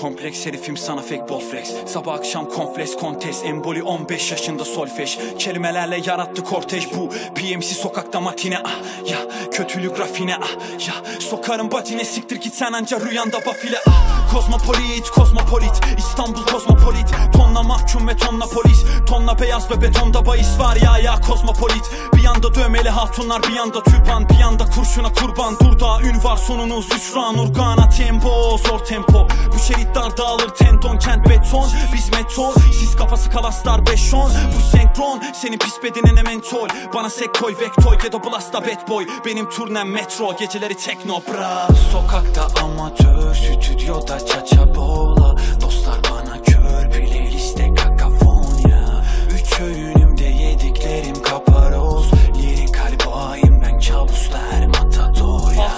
Kompleks herifim sana fake ball flex. Sabah akşam kompleks kontes Emboli 15 yaşında solfeş Kelimelerle yarattı kortej bu. PMC sokakta matine ah ya. Kötülük rafine ah ya. Sokarım batine siktir git sen anca rüyanda bafile ah. Kozmopolit kozmopolit. İstanbul kozmopolit. Tonla mahkum ve tonla polis. Tonla beyaz ve betonda bahis var. Ya ya kozmopolit. Bir yanda dövmeli hatunlar bir yanda türban. Bir yanda kurşuna kurban. Dur daha ün var sonunuz hüsran Urgana tempo zor tempo. Bu şerit dar dağılır tendon kent beton. Biz metal siz kafası kalaslar beş on Bu senkron senin pis bedenine mentol. Bana sek koy vektoy da blasta bad boy. Benim turnem metro geceleri tekno bra. Sokakta amatör stüdyoda çaça bola. Dostlar bana kör playliste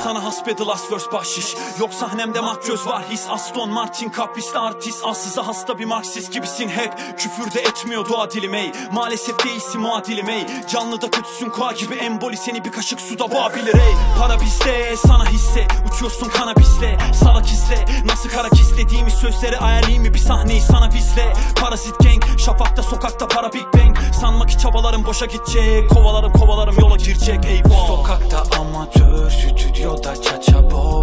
sana hasbedi last verse bahşiş. Yok sahnemde makyöz var his Aston Martin kaprisli artist. Assıza hasta bir marksist gibisin hep. Küfürde etmiyor doğa dilim ey. Maalesef değilsin muadilim ey. Canlıda kötüsün koa gibi emboli. Seni bir kaşık suda boğabilir ey. Para bizde sana hisse. Uçuyorsun kanabisle salak izle Nasıl kara kislediğimiz sözleri ayarlayayım mı bir sahneyi sana bizle? Parazit gang şafakta sokakta para big bang Sanma ki çabalarım boşa gidecek. Kovalarım kovalarım yola girecek. Eyvah. Sokakta amatör stüdyoda çaça bola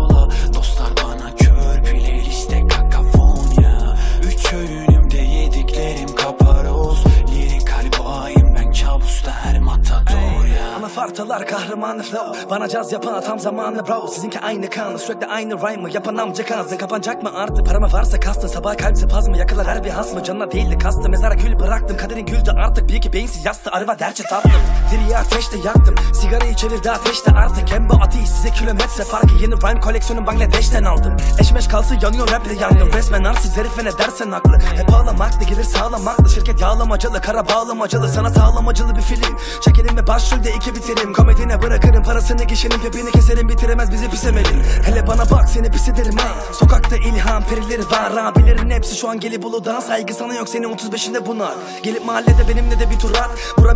ya Anafartalar kahramanı flow. Bana caz yapan tam zamanı bro. Sizinki aynı kan sürekli aynı rhyme Yapan amca kanzın kapanacak mı artık? Parama varsa kastın sabah kalp spazmı. Yakalar her bir has mı? Canına değildi kastım Mezara kül bıraktım kaderin güldü artık. Bir iki beyinsiz yastı arıva derçe tattım. Diriyi ateşte yaktım Sigarayı çevirdi ateşte artık. Hem bu ati size kilometre farkı. Yeni rhyme koleksiyonu Bangladeş'ten aldım. Eşmeş kalsı yanıyor raple yandım. Resmen arsız herif ne dersen haklı. Hep ağlamaklı gelir sağlamaklı Şirket yağlamacalı kara bağlamacalı Sana sağlamacılı bir film. Çekelim ve başrolde iki bitirim Komedine bırakırım parasını kişinin pepini keserim Bitiremez bizi pis emelin Hele bana bak seni pis ederim ha. Sokakta ilham perileri var Abilerin hepsi şu an gelip uludan Saygı sana yok senin 35'inde bunlar Gelip mahallede benimle de bir tur at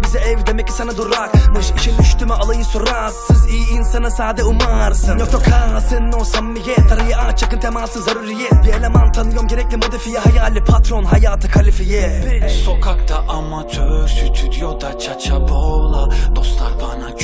bize ev demek ki sana durakmış. İşin düştü mü alayın suratsız iyi insana sade umarsın. Yok yok kalsın o samimiyet. Arayı aç yakın teması zaruriyet. Bir eleman tanıyorum gerekli modifiye Hayali patron. Hayatı kalifiye. Sokakta amatör stüdyoda çaça bola. Dostlar bana